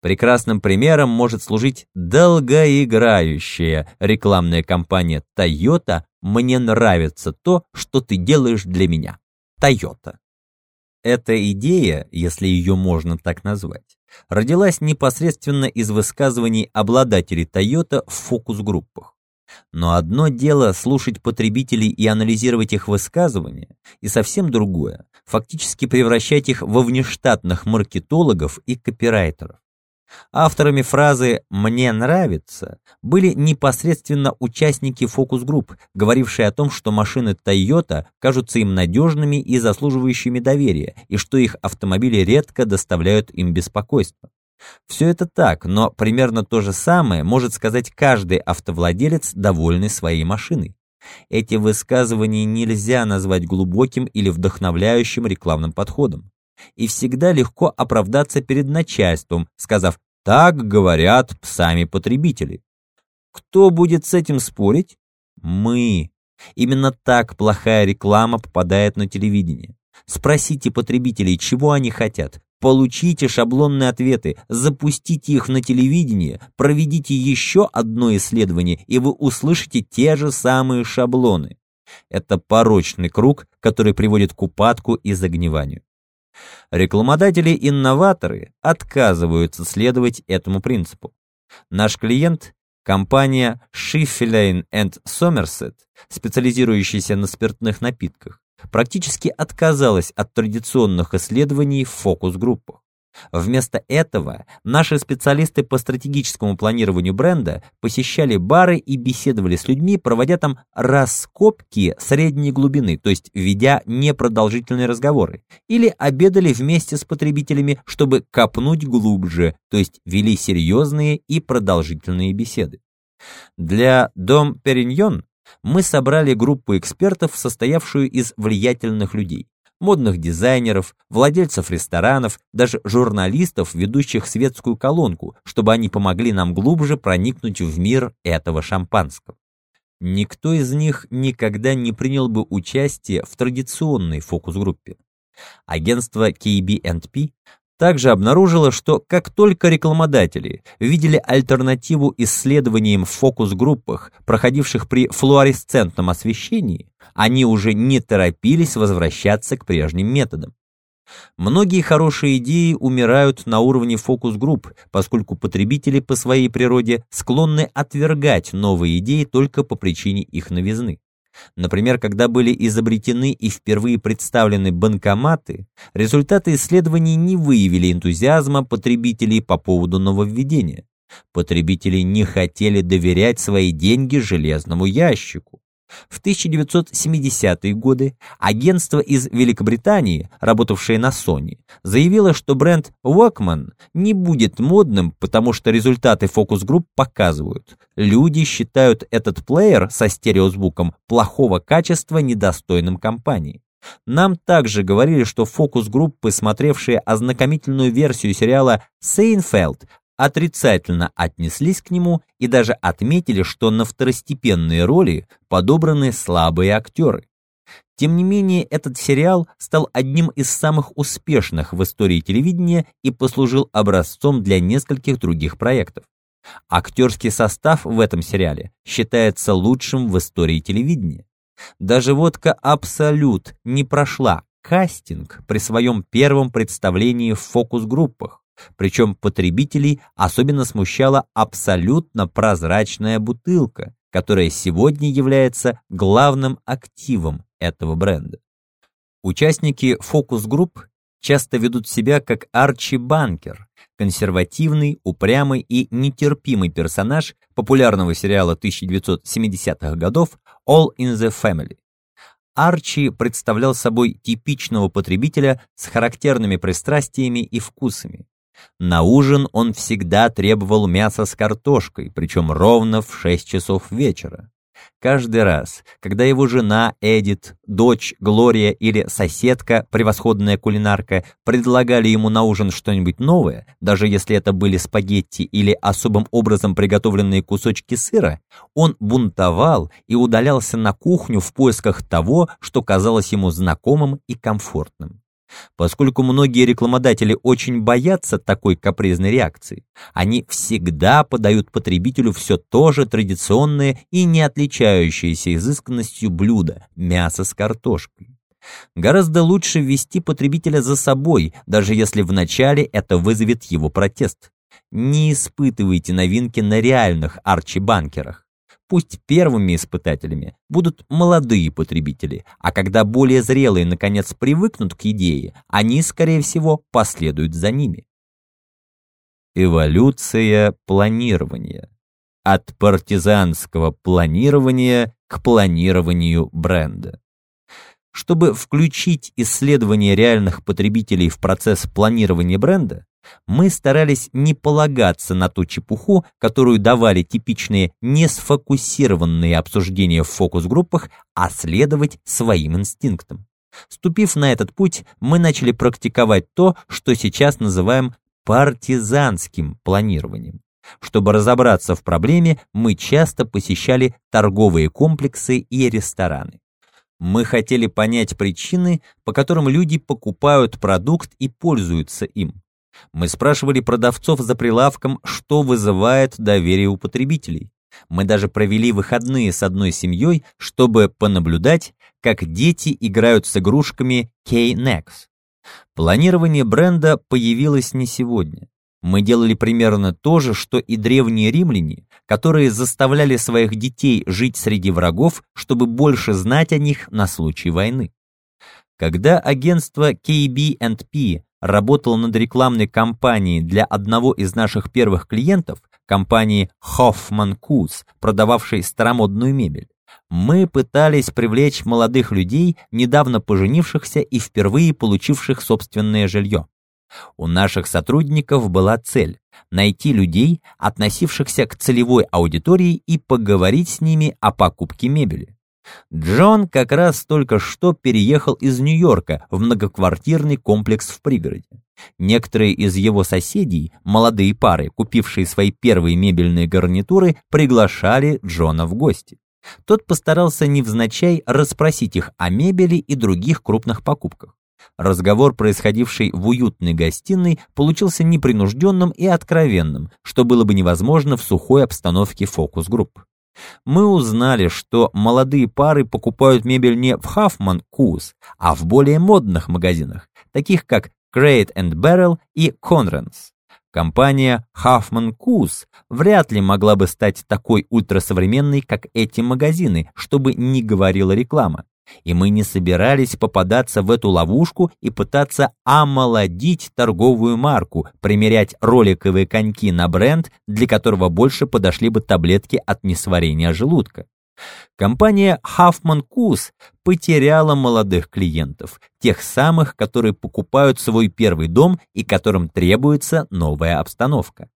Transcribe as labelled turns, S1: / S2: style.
S1: Прекрасным примером может служить долгоиграющая рекламная кампания Toyota «Мне нравится то, что ты делаешь для меня». Toyota. Эта идея, если ее можно так назвать, родилась непосредственно из высказываний обладателей Toyota в фокус-группах. Но одно дело слушать потребителей и анализировать их высказывания, и совсем другое – фактически превращать их во внештатных маркетологов и копирайтеров. Авторами фразы «мне нравится» были непосредственно участники фокус-групп, говорившие о том, что машины Toyota кажутся им надежными и заслуживающими доверия, и что их автомобили редко доставляют им беспокойство. Все это так, но примерно то же самое может сказать каждый автовладелец, довольный своей машиной. Эти высказывания нельзя назвать глубоким или вдохновляющим рекламным подходом. И всегда легко оправдаться перед начальством, сказав «так говорят сами потребители». Кто будет с этим спорить? Мы. Именно так плохая реклама попадает на телевидение. Спросите потребителей, чего они хотят, Получите шаблонные ответы, запустите их на телевидение, проведите еще одно исследование, и вы услышите те же самые шаблоны. Это порочный круг, который приводит к упадку и загниванию. Рекламодатели-инноваторы отказываются следовать этому принципу. Наш клиент – компания Schiffelein Somerset, специализирующаяся на спиртных напитках, практически отказалась от традиционных исследований в фокус-группах. Вместо этого наши специалисты по стратегическому планированию бренда посещали бары и беседовали с людьми, проводя там раскопки средней глубины, то есть ведя непродолжительные разговоры, или обедали вместе с потребителями, чтобы копнуть глубже, то есть вели серьезные и продолжительные беседы. Для Дом Периньон мы собрали группу экспертов, состоявшую из влиятельных людей, модных дизайнеров, владельцев ресторанов, даже журналистов, ведущих светскую колонку, чтобы они помогли нам глубже проникнуть в мир этого шампанского. Никто из них никогда не принял бы участие в традиционной фокус-группе. Агентство KB&P также обнаружила, что как только рекламодатели видели альтернативу исследованиям в фокус-группах, проходивших при флуоресцентном освещении, они уже не торопились возвращаться к прежним методам. Многие хорошие идеи умирают на уровне фокус-групп, поскольку потребители по своей природе склонны отвергать новые идеи только по причине их новизны. Например, когда были изобретены и впервые представлены банкоматы, результаты исследований не выявили энтузиазма потребителей по поводу нововведения. Потребители не хотели доверять свои деньги железному ящику. В 1970-е годы агентство из Великобритании, работавшее на Sony, заявило, что бренд Walkman не будет модным, потому что результаты фокус-групп показывают. Люди считают этот плеер со стереозвуком плохого качества недостойным компании. Нам также говорили, что фокус-группы, смотревшие ознакомительную версию сериала «Сейнфелд», отрицательно отнеслись к нему и даже отметили, что на второстепенные роли подобраны слабые актеры. Тем не менее, этот сериал стал одним из самых успешных в истории телевидения и послужил образцом для нескольких других проектов. Актерский состав в этом сериале считается лучшим в истории телевидения. Даже водка «Абсолют» не прошла кастинг при своем первом представлении в фокус-группах. Причем потребителей особенно смущала абсолютно прозрачная бутылка, которая сегодня является главным активом этого бренда. Участники фокус-групп часто ведут себя как Арчи Банкер, консервативный, упрямый и нетерпимый персонаж популярного сериала 1970-х годов All in the Family. Арчи представлял собой типичного потребителя с характерными пристрастиями и вкусами. На ужин он всегда требовал мяса с картошкой, причем ровно в 6 часов вечера. Каждый раз, когда его жена Эдит, дочь Глория или соседка, превосходная кулинарка, предлагали ему на ужин что-нибудь новое, даже если это были спагетти или особым образом приготовленные кусочки сыра, он бунтовал и удалялся на кухню в поисках того, что казалось ему знакомым и комфортным. Поскольку многие рекламодатели очень боятся такой капризной реакции, они всегда подают потребителю все то же традиционное и не отличающееся изысканностью блюдо – мясо с картошкой. Гораздо лучше ввести потребителя за собой, даже если вначале это вызовет его протест. Не испытывайте новинки на реальных арчибанкерах. Пусть первыми испытателями будут молодые потребители, а когда более зрелые наконец привыкнут к идее, они, скорее всего, последуют за ними. Эволюция планирования. От партизанского планирования к планированию бренда. Чтобы включить исследование реальных потребителей в процесс планирования бренда, мы старались не полагаться на ту чепуху, которую давали типичные несфокусированные обсуждения в фокус-группах, а следовать своим инстинктам. Ступив на этот путь, мы начали практиковать то, что сейчас называем партизанским планированием. Чтобы разобраться в проблеме, мы часто посещали торговые комплексы и рестораны. Мы хотели понять причины, по которым люди покупают продукт и пользуются им. Мы спрашивали продавцов за прилавком, что вызывает доверие у потребителей. Мы даже провели выходные с одной семьей, чтобы понаблюдать, как дети играют с игрушками K-Nex. Планирование бренда появилось не сегодня. Мы делали примерно то же, что и древние римляне, которые заставляли своих детей жить среди врагов, чтобы больше знать о них на случай войны. Когда агентство KB&P работал над рекламной кампанией для одного из наших первых клиентов, компании Hoffman Kuz, продававшей старомодную мебель. Мы пытались привлечь молодых людей, недавно поженившихся и впервые получивших собственное жилье. У наших сотрудников была цель – найти людей, относившихся к целевой аудитории и поговорить с ними о покупке мебели. Джон как раз только что переехал из Нью-Йорка в многоквартирный комплекс в пригороде. Некоторые из его соседей, молодые пары, купившие свои первые мебельные гарнитуры, приглашали Джона в гости. Тот постарался невзначай расспросить их о мебели и других крупных покупках. Разговор, происходивший в уютной гостиной, получился непринужденным и откровенным, что было бы невозможно в сухой обстановке фокус-групп мы узнали, что молодые пары покупают мебель не в Huffman Кус, а в более модных магазинах, таких как Crate and Barrel и Conrans. Компания Huffman Kuz вряд ли могла бы стать такой ультрасовременной, как эти магазины, чтобы не говорила реклама. И мы не собирались попадаться в эту ловушку и пытаться омолодить торговую марку, примерять роликовые коньки на бренд, для которого больше подошли бы таблетки от несварения желудка. Компания Huffman Kuz потеряла молодых клиентов, тех самых, которые покупают свой первый дом и которым требуется новая обстановка.